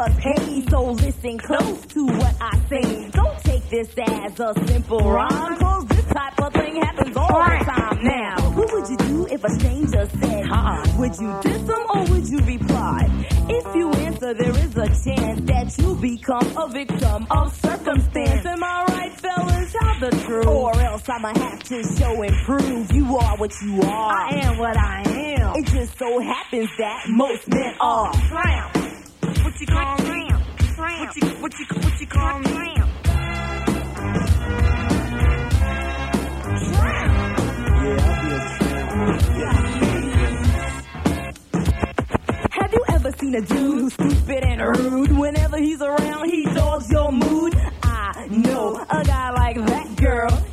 must pay, so listen close to what I say. Don't take this as a simple rhyme, cause this type of thing happens all the time. Now. What would you do if a stranger said, Would you diss them or would you reply? If you answer, there is a chance that you become a victim of circumstance. Am I right, fellas? Tell the truth. Or else I'ma have to show and prove you are what you are. I am what I am. It just so happens that most men are. Oh, Tramp. What you call? Tramp. What you what you what you call tramp? Have you ever seen a dude who's stupid and rude? Whenever he's around, he dogs your mood. I know a guy like that girl.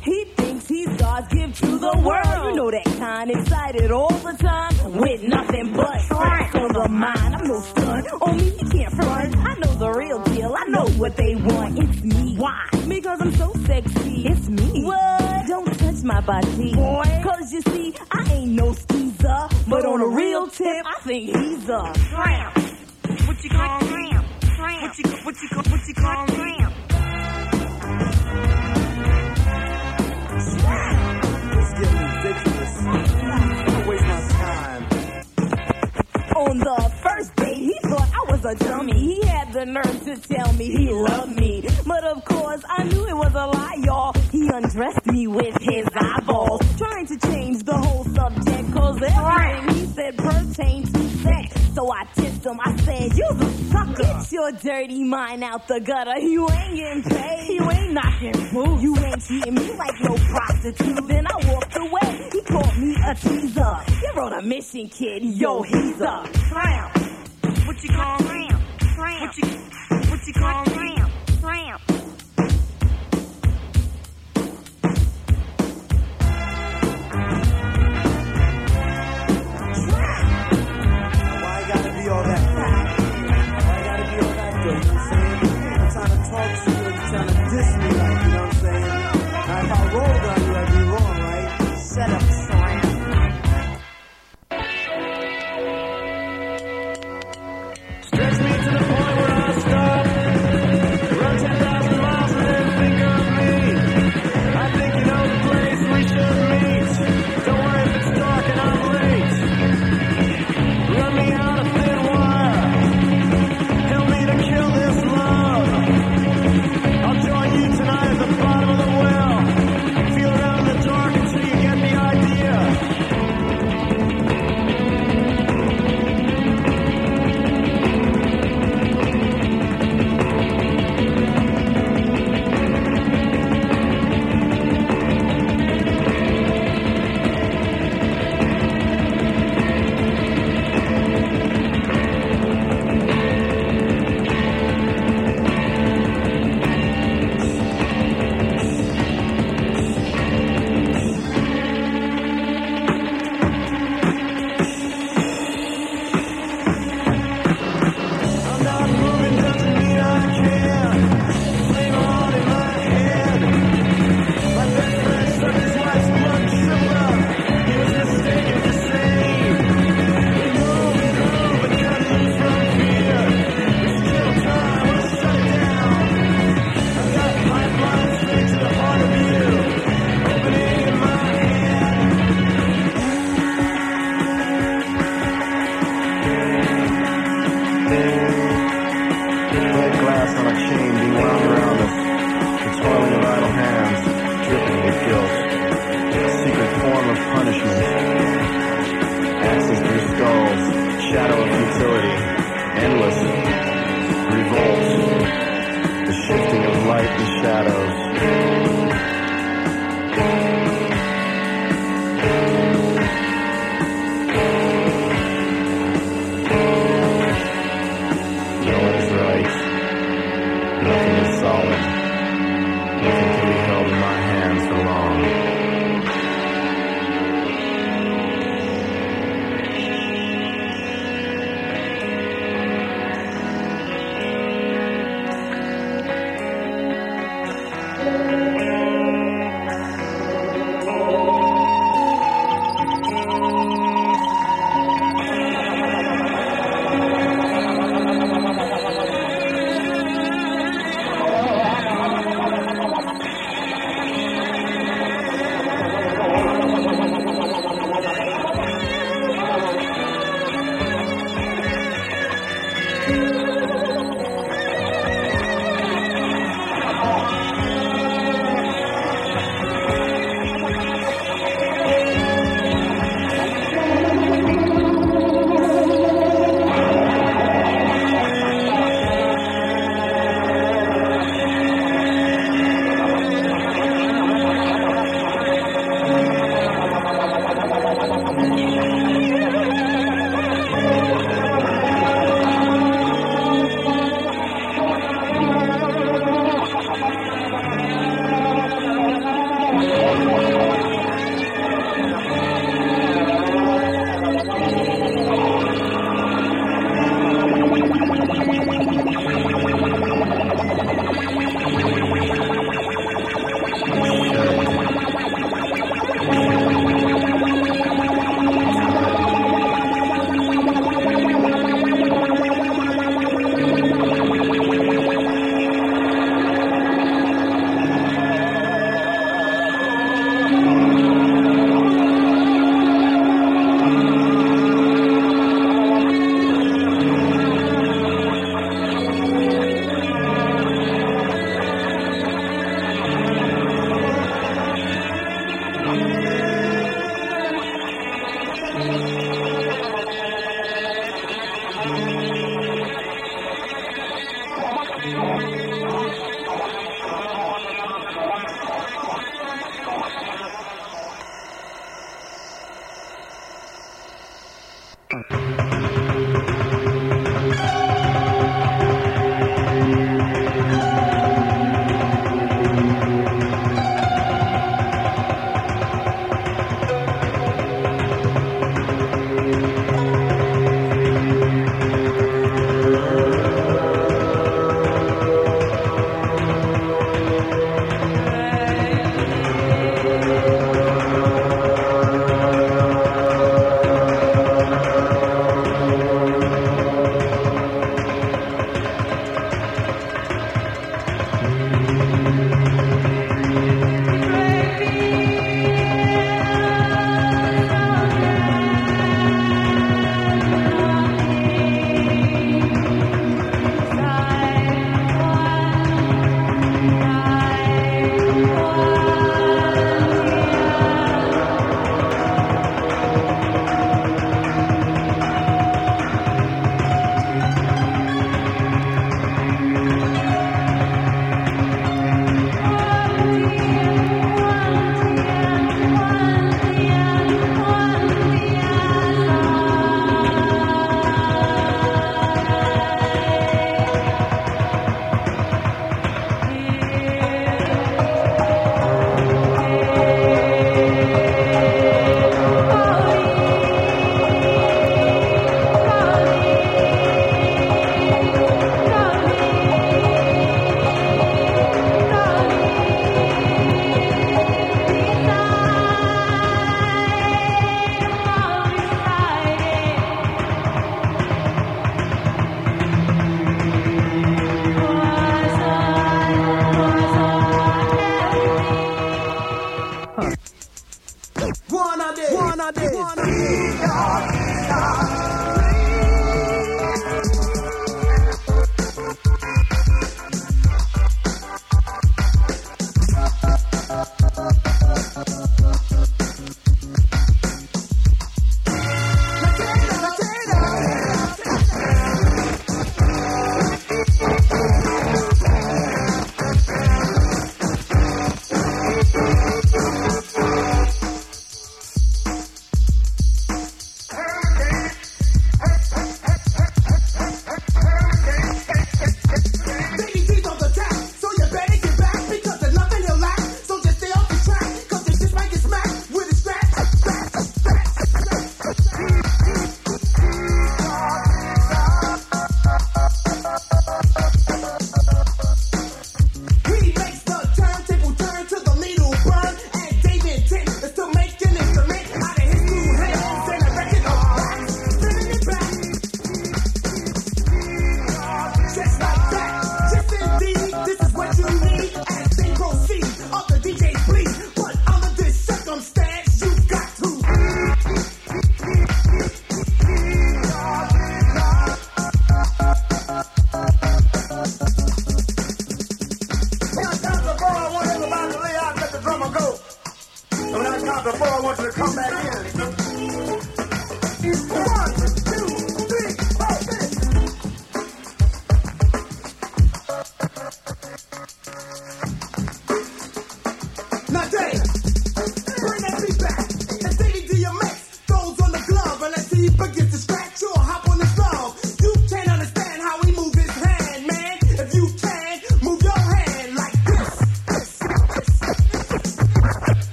The world. You know that kind, excited all the time with nothing but tracks on the mind. I'm no stunt. On me, you can't front. I know the real deal. I know what they want. It's me. Why? Because I'm so sexy. It's me. What? Don't touch my body. Boy. Cause you see, I ain't no skeezer. But on a real tip, I think he's a Tramp. What you call tramp? Tramp. What you what you call what you call tramp? It's getting ridiculous. Don't waste my time. On the first date, he thought I was a dummy. He had the nerve to tell me he loved me. But of course, I knew it was a lie, y'all. He undressed me with his eyeballs, trying to change the whole subject. Cause everything he said pertained to sex. So I tipped him, I said, You the sucker. Get your dirty mind out the gutter. You ain't getting paid. You ain't knocking boots. You ain't treating me like no prostitute. Then I walked away. He called me a teaser. You're on a mission, kid. Yo, he's a Tramp. What you call tramp? Tramp. What you what you call tramp? Tramp. Talk to you and trying to diss me. like,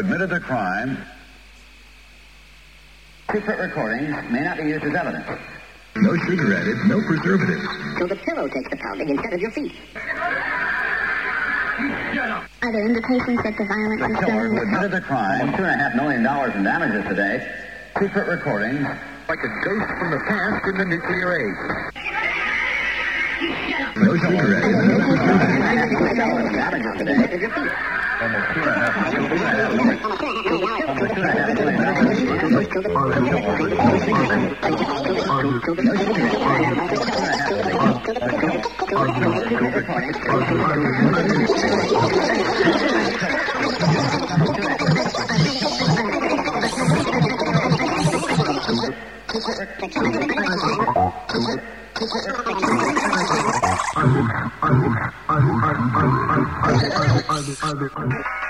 admitted the crime. Secret recordings may not be used as evidence. No sugar added, no preservatives. So the pillow takes the pounding instead of your feet. Are there indications that the violence The is killer done who admitted the crime, almost two and a half million dollars in damages today. Secret recordings. Like a ghost from the past in the nuclear age. No sugar added, no preservatives. Almost two and a half million. Thank you.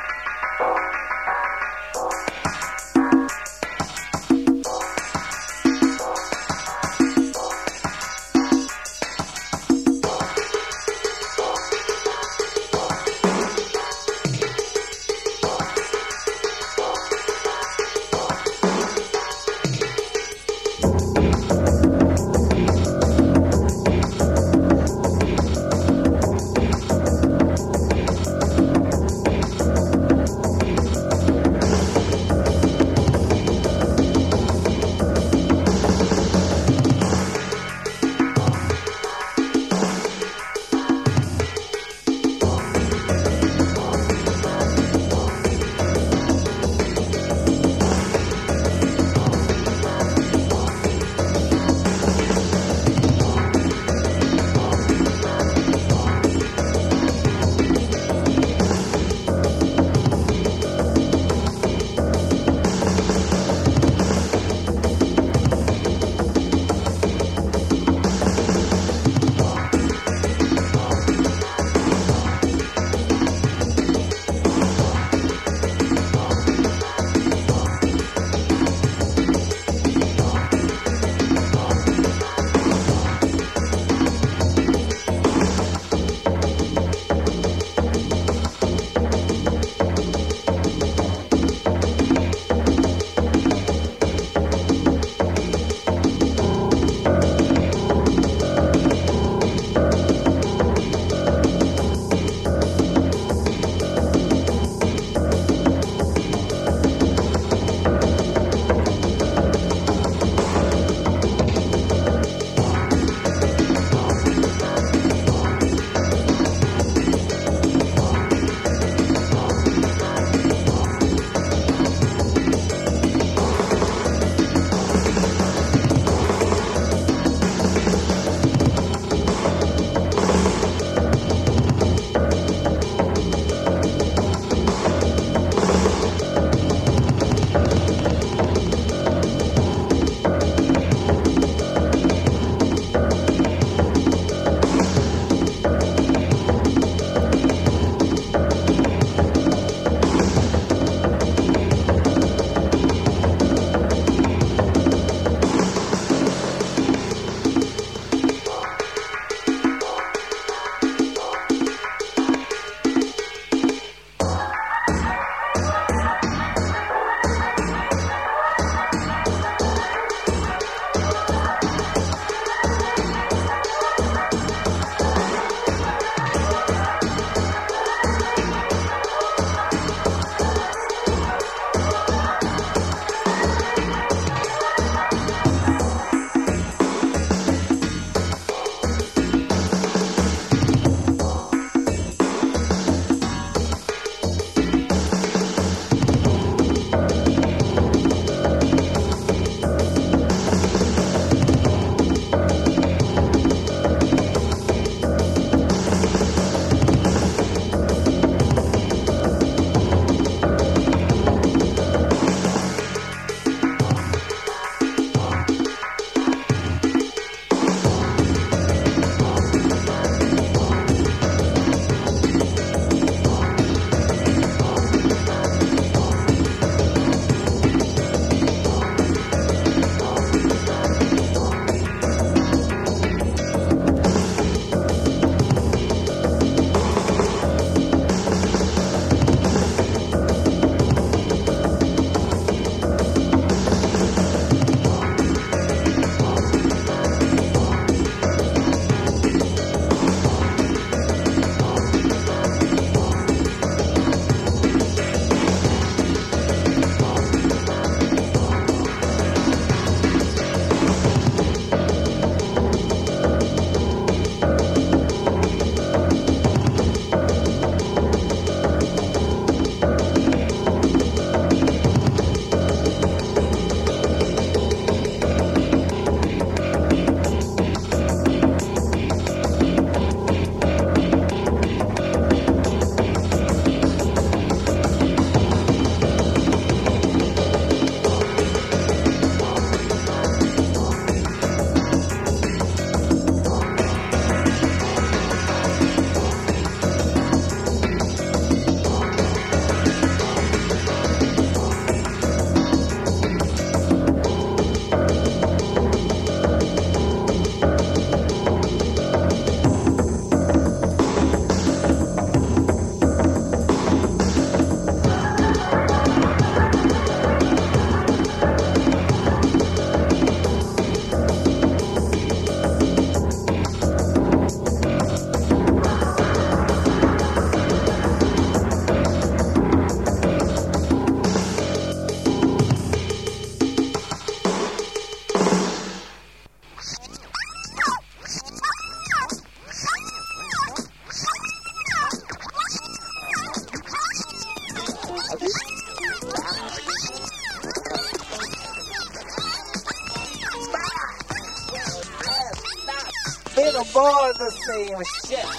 Boy the oh, same shit.